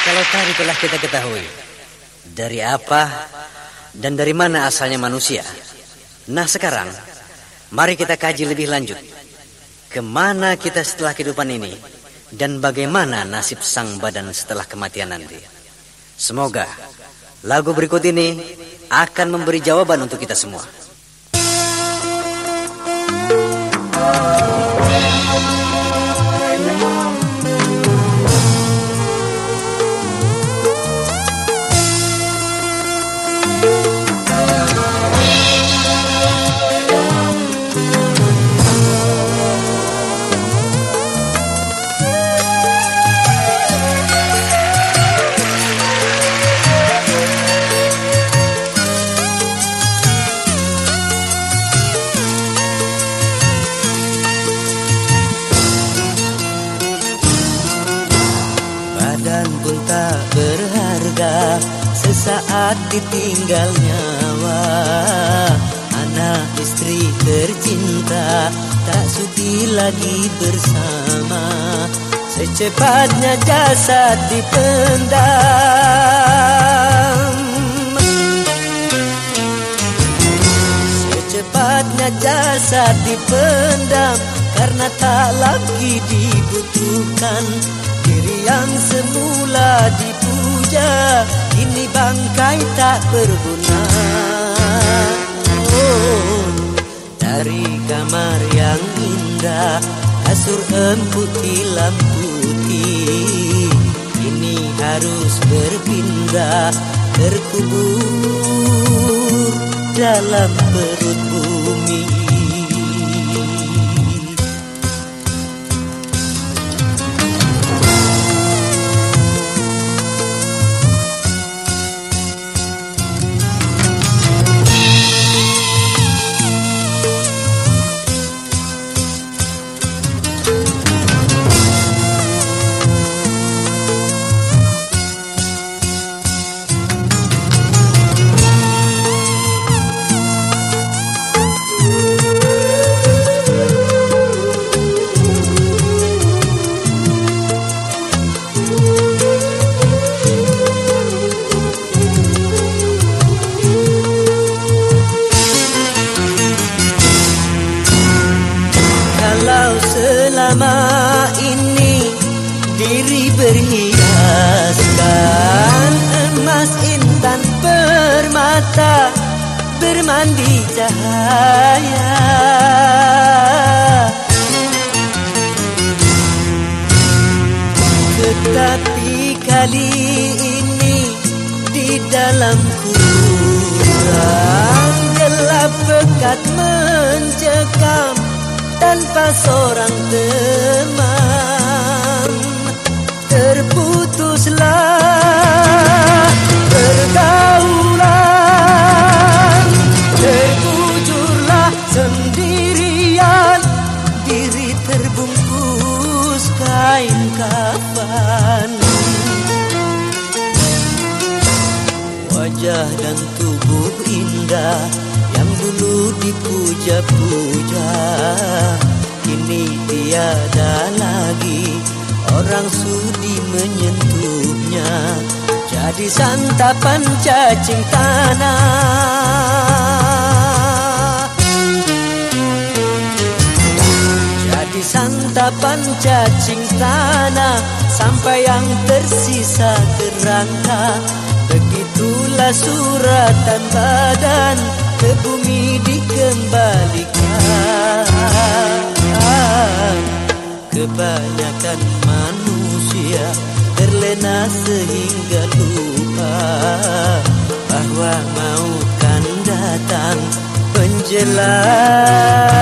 kalau tadi telah kita ketahui dari apa dan dari mana asalnya manusia. Nah sekarang, mari kita kaji lebih lanjut. Ke mana kita setelah kehidupan ini dan bagaimana nasib sang badan setelah kematian nanti. Semoga lagu berikut ini akan memberi jawaban untuk kita semua. Saat ditinggal nyawa. Anak istri tercinta Tak sudi lagi bersama. Secepatnya jasad dipendam. Secepatnya jasad dipendam Karena tak lagi dibutuhkan. Diri yang dipuja ini bangkai tak berguna. Oh, Dari kamar yang indah Kasur empuk hilam putih. Ini harus berpindah Terkubur dalam perut berhiaskan. Emas intan permata bermandi cahaya. Tetapi kali ini di dalam kurang gelap pekat mencekam tanpa seorang terputuslah pergaulan terkujurlah sendirian. Diri terbungkus kain kafan. Wajah dan tubuh indah yang dulu dipuja-puja orang sudi menyentuhnya jadi santapan cacing tanah. Jadi santapan cacing tanah sampai yang tersisa kerangka begitulah suratan badan terlena sehingga lupa Bahwa mau kan datang penjelas